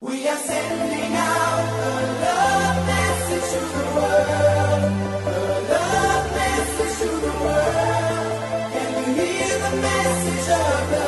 We are sending out a love message to the world. A love message to the world. Can you hear the message of love?